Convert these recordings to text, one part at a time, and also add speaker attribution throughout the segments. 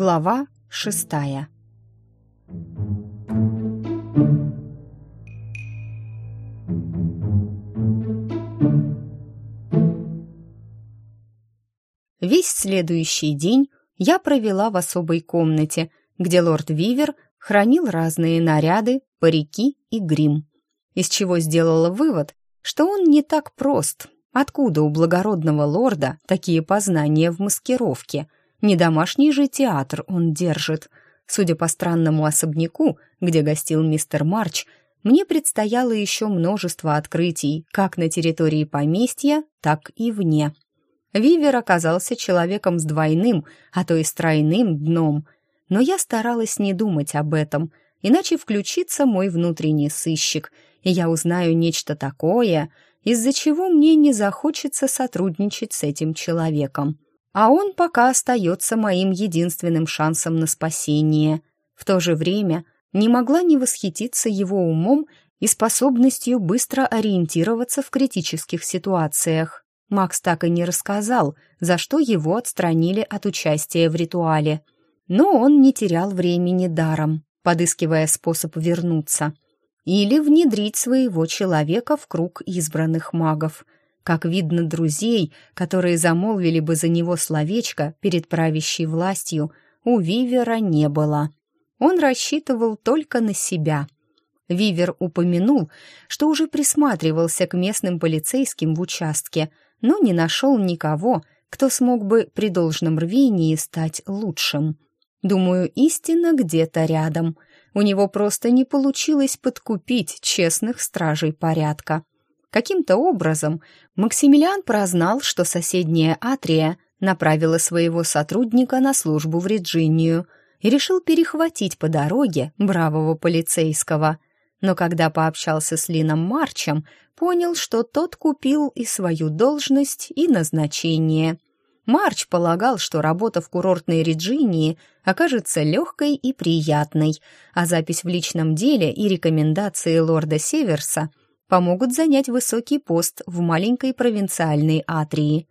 Speaker 1: Глава шестая Весь следующий день я провела в особой комнате, где лорд Вивер хранил разные наряды, парики и грим, из чего сделала вывод, что он не так прост. Откуда у благородного лорда такие познания в маскировке? Не домашний же театр он держит. Судя по странному особняку, где гостил мистер Марч, мне предстояло еще множество открытий, как на территории поместья, так и вне. Вивер оказался человеком с двойным, а то и с тройным дном, но я старалась не думать об этом, иначе включится мой внутренний сыщик, и я узнаю нечто такое, из-за чего мне не захочется сотрудничать с этим человеком. А он пока остается моим единственным шансом на спасение. В то же время не могла не восхититься его умом и способностью быстро ориентироваться в критических ситуациях. Макс так и не рассказал, за что его отстранили от участия в ритуале. Но он не терял времени даром, подыскивая способ вернуться. Или внедрить своего человека в круг избранных магов. Как видно, друзей, которые замолвили бы за него словечко перед правящей властью, у Вивера не было. Он рассчитывал только на себя — Вивер упомянул, что уже присматривался к местным полицейским в участке, но не нашел никого, кто смог бы при должном рвении стать лучшим. Думаю, истина где-то рядом. У него просто не получилось подкупить честных стражей порядка. Каким-то образом Максимилиан прознал, что соседняя Атрия направила своего сотрудника на службу в Реджинию и решил перехватить по дороге бравого полицейского – но когда пообщался с Лином Марчем, понял, что тот купил и свою должность, и назначение. Марч полагал, что работа в курортной Реджинии окажется легкой и приятной, а запись в личном деле и рекомендации лорда Северса помогут занять высокий пост в маленькой провинциальной Атрии.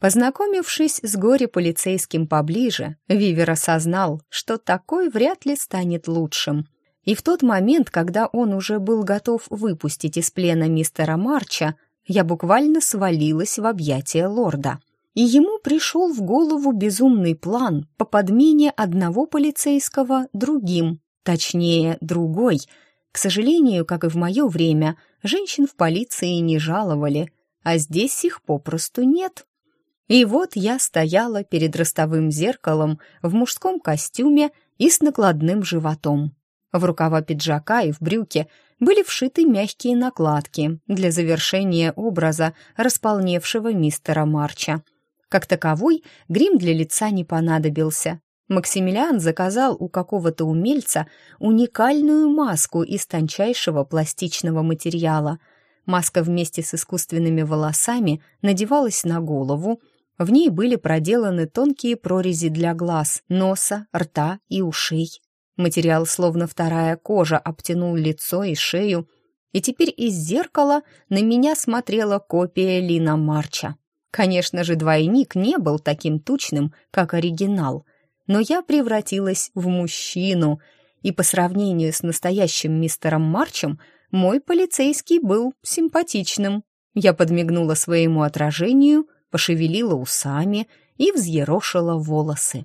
Speaker 1: Познакомившись с горе-полицейским поближе, Вивер осознал, что такой вряд ли станет лучшим. И в тот момент, когда он уже был готов выпустить из плена мистера Марча, я буквально свалилась в объятия лорда. И ему пришел в голову безумный план по подмене одного полицейского другим, точнее, другой. К сожалению, как и в мое время, женщин в полиции не жаловали, а здесь их попросту нет. И вот я стояла перед ростовым зеркалом в мужском костюме и с накладным животом. В рукава пиджака и в брюки были вшиты мягкие накладки для завершения образа располневшего мистера Марча. Как таковой, грим для лица не понадобился. Максимилиан заказал у какого-то умельца уникальную маску из тончайшего пластичного материала. Маска вместе с искусственными волосами надевалась на голову, в ней были проделаны тонкие прорези для глаз, носа, рта и ушей. Материал, словно вторая кожа, обтянул лицо и шею, и теперь из зеркала на меня смотрела копия Лина Марча. Конечно же, двойник не был таким тучным, как оригинал, но я превратилась в мужчину, и по сравнению с настоящим мистером Марчем мой полицейский был симпатичным. Я подмигнула своему отражению, пошевелила усами и взъерошила волосы.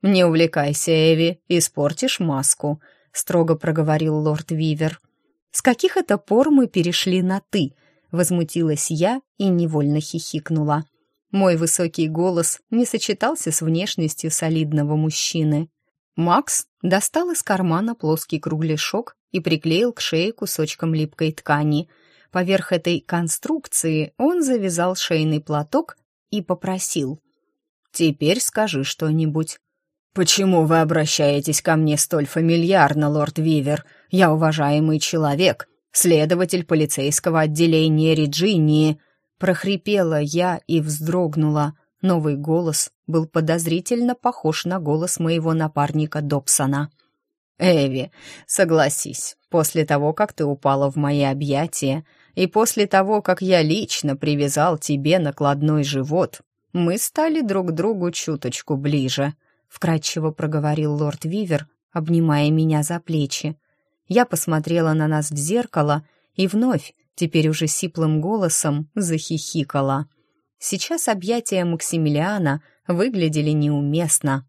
Speaker 1: «Не увлекайся, Эви, испортишь маску», — строго проговорил лорд Вивер. «С каких это пор мы перешли на «ты»?» — возмутилась я и невольно хихикнула. Мой высокий голос не сочетался с внешностью солидного мужчины. Макс достал из кармана плоский кругляшок и приклеил к шее кусочком липкой ткани. Поверх этой конструкции он завязал шейный платок и попросил. «Теперь скажи что-нибудь. «Почему вы обращаетесь ко мне столь фамильярно, лорд Вивер? Я уважаемый человек, следователь полицейского отделения Реджинии», прохрипела я и вздрогнула. Новый голос был подозрительно похож на голос моего напарника Добсона. «Эви, согласись, после того, как ты упала в мои объятия, и после того, как я лично привязал тебе накладной живот, мы стали друг другу чуточку ближе». — вкратчиво проговорил лорд Вивер, обнимая меня за плечи. Я посмотрела на нас в зеркало и вновь, теперь уже сиплым голосом, захихикала. Сейчас объятия Максимилиана выглядели неуместно.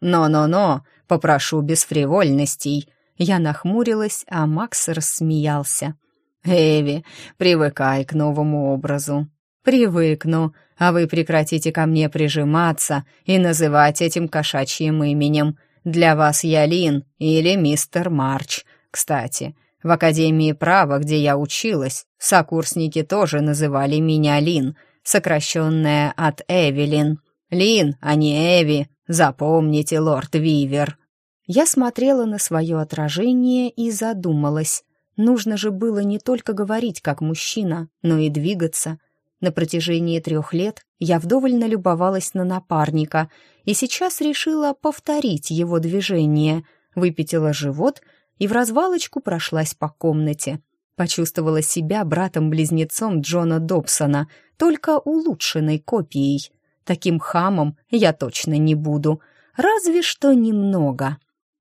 Speaker 1: «Но-но-но, попрошу без фривольностей!» Я нахмурилась, а Макс рассмеялся. «Эви, привыкай к новому образу». «Привыкну, а вы прекратите ко мне прижиматься и называть этим кошачьим именем. Для вас я Лин или мистер Марч. Кстати, в Академии права, где я училась, сокурсники тоже называли меня Лин, сокращенная от Эвелин. Лин, а не Эви, запомните, лорд Вивер». Я смотрела на свое отражение и задумалась. Нужно же было не только говорить как мужчина, но и двигаться. На протяжении трех лет я вдоволь налюбовалась на напарника и сейчас решила повторить его движение, выпятила живот и в развалочку прошлась по комнате. Почувствовала себя братом-близнецом Джона Добсона, только улучшенной копией. Таким хамом я точно не буду, разве что немного.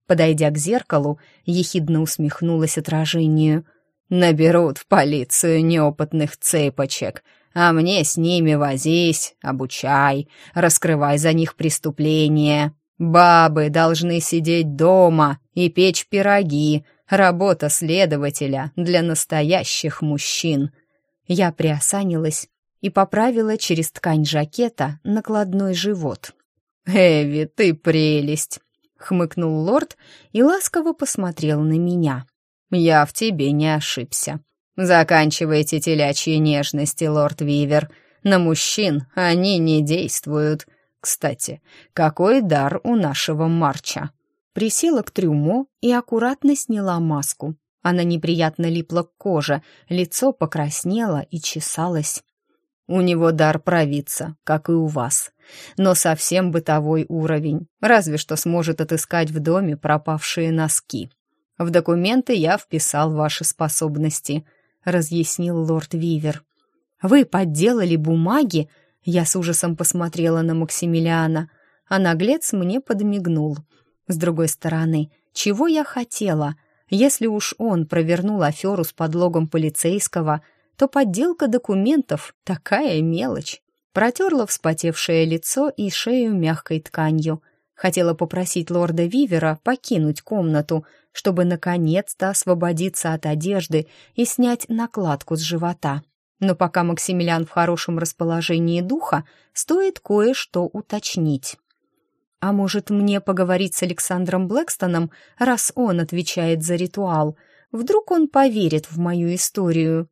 Speaker 1: Подойдя к зеркалу, ехидно усмехнулась отражению. «Наберут в полицию неопытных цепочек, а мне с ними возись, обучай, раскрывай за них преступления. Бабы должны сидеть дома и печь пироги, работа следователя для настоящих мужчин». Я приосанилась и поправила через ткань жакета накладной живот. «Эви, ты прелесть!» хмыкнул лорд и ласково посмотрел на меня. «Я в тебе не ошибся. Заканчивайте телячьи нежности, лорд Вивер. На мужчин они не действуют. Кстати, какой дар у нашего Марча?» Присела к трюмо и аккуратно сняла маску. Она неприятно липла к коже, лицо покраснело и чесалось. У него дар провидца, как и у вас, но совсем бытовой уровень, разве что сможет отыскать в доме пропавшие носки. В документы я вписал ваши способности, разъяснил лорд Вивер. Вы подделали бумаги? Я с ужасом посмотрела на Максимилиана, а наглец мне подмигнул. С другой стороны, чего я хотела? Если уж он провернул аферу с подлогом полицейского — то подделка документов — такая мелочь. Протерла вспотевшее лицо и шею мягкой тканью. Хотела попросить лорда Вивера покинуть комнату, чтобы наконец-то освободиться от одежды и снять накладку с живота. Но пока Максимилиан в хорошем расположении духа, стоит кое-что уточнить. А может, мне поговорить с Александром Блэкстоном, раз он отвечает за ритуал? Вдруг он поверит в мою историю?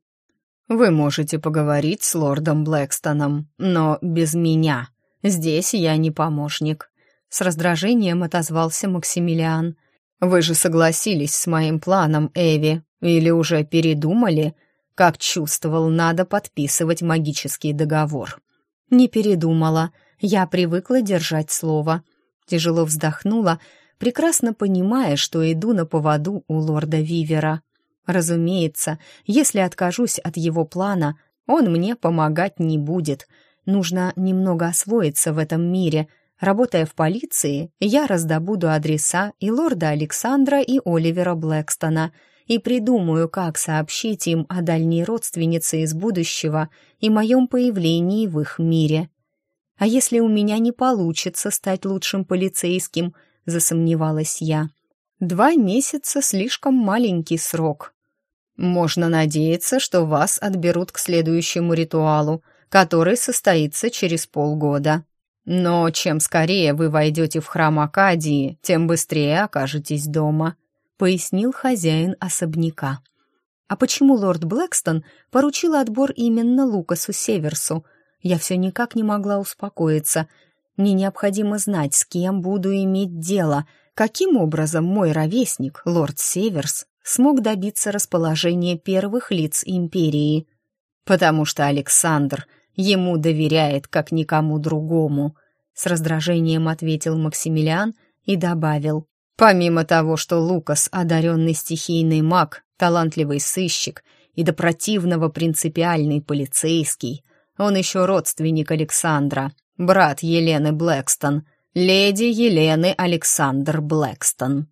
Speaker 1: Вы можете поговорить с лордом Блэкстоном, но без меня. Здесь я не помощник. С раздражением отозвался Максимилиан. Вы же согласились с моим планом, Эви, или уже передумали? Как чувствовал, надо подписывать магический договор. Не передумала. Я привыкла держать слово. Тяжело вздохнула, прекрасно понимая, что иду на поводу у лорда Вивера. Разумеется, если откажусь от его плана, он мне помогать не будет. Нужно немного освоиться в этом мире. Работая в полиции, я раздобуду адреса и лорда Александра, и Оливера Блэкстона и придумаю, как сообщить им о дальней родственнице из будущего и моем появлении в их мире. А если у меня не получится стать лучшим полицейским, засомневалась я. Два месяца — слишком маленький срок. Можно надеяться, что вас отберут к следующему ритуалу, который состоится через полгода. Но чем скорее вы войдете в храм Акадии, тем быстрее окажетесь дома», — пояснил хозяин особняка. «А почему лорд Блэкстон поручил отбор именно Лукасу Северсу? Я все никак не могла успокоиться. Мне необходимо знать, с кем буду иметь дело, каким образом мой ровесник, лорд Северс, смог добиться расположения первых лиц империи, потому что Александр ему доверяет как никому другому, с раздражением ответил Максимилиан и добавил, помимо того, что Лукас одаренный стихийный маг, талантливый сыщик и до противного принципиальный полицейский, он еще родственник Александра, брат Елены Блэкстон. леди Елены Александр Блэкстон».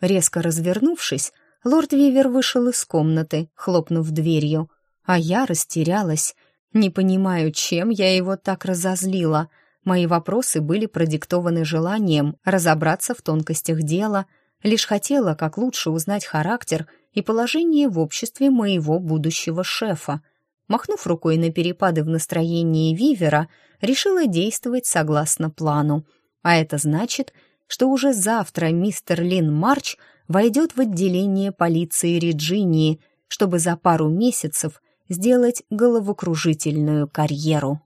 Speaker 1: Резко развернувшись, лорд Вивер вышел из комнаты, хлопнув дверью, а я растерялась. Не понимаю, чем я его так разозлила. Мои вопросы были продиктованы желанием разобраться в тонкостях дела, лишь хотела как лучше узнать характер и положение в обществе моего будущего шефа. Махнув рукой на перепады в настроении Вивера, решила действовать согласно плану. А это значит, что уже завтра мистер Лин Марч войдет в отделение полиции Реджинии, чтобы за пару месяцев сделать головокружительную карьеру.